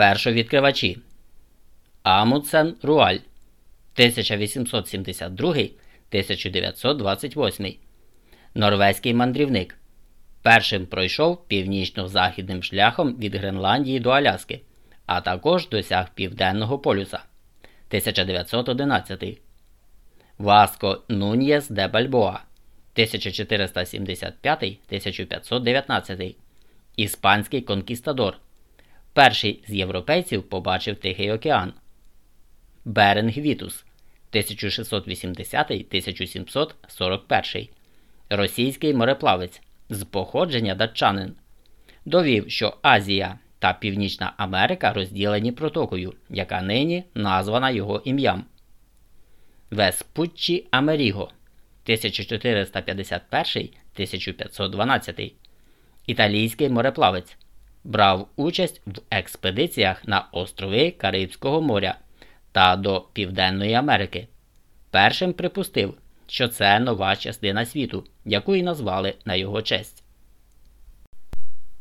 Першовідкривачі Амундсен Руаль 1872-1928 Норвезький мандрівник. Першим пройшов північно-західним шляхом від Гренландії до Аляски, а також досяг Південного полюса 1911. Васко Нуньєс де Бальбоа 1475-1519. Іспанський конкістадор. Перший з європейців побачив Тихий океан. Беринг Вітус 1680-1741. Російський мореплавець з походження датчанин. Довів, що Азія та Північна Америка розділені протокою, яка нині названа його ім'ям. Веспуччі Амеріго 1451-1512. Італійський мореплавець. Брав участь в експедиціях на острови Карибського моря та до Південної Америки. Першим припустив, що це нова частина світу, яку й назвали на його честь.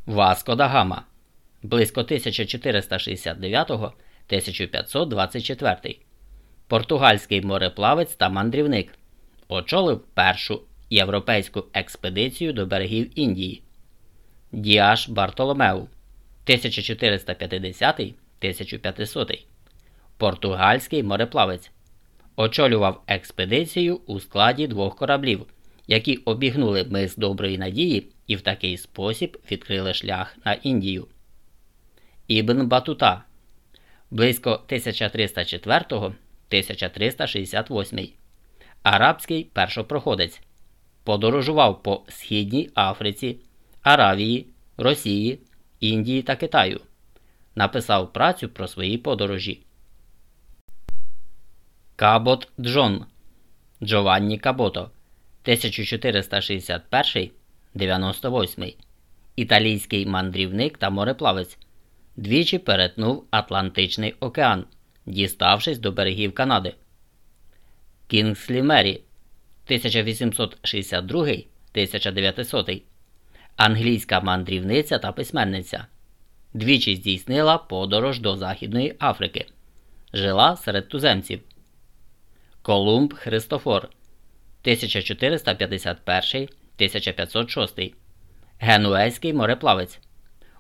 Васко да Гама близько 1469-1524. Португальський мореплавець та мандрівник. Очолив першу європейську експедицію до берегів Індії. Діаш Бартоломеу 1450-1500. Португальський мореплавець. Очолював експедицію у складі двох кораблів, які обігнули мис Доброї Надії і в такий спосіб відкрили шлях на Індію. Ібн Батута близько 1304-1368. Арабський першопроходець. Подорожував по Східній Африці, Аравії, Росії, Індії та Китаю. Написав працю про свої подорожі. Кабот Джон Джованні Кабото 1461 98 Італійський мандрівник та мореплавець. Двічі перетнув Атлантичний океан, діставшись до берегів Канади. Кінгслі Мері 1862 1900 Англійська мандрівниця та письменниця. Двічі здійснила подорож до Західної Африки. Жила серед туземців. Колумб Христофор 1451-1506. Генуезький мореплавець.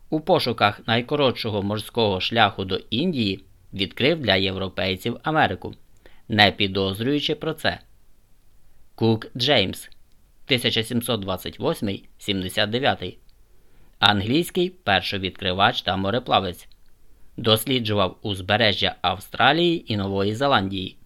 У пошуках найкоротшого морського шляху до Індії відкрив для європейців Америку, не підозрюючи про це. Кук Джеймс 1728-79. Англійський першовідкривач та мореплавець. Досліджував узбережжя Австралії і Нової Зеландії.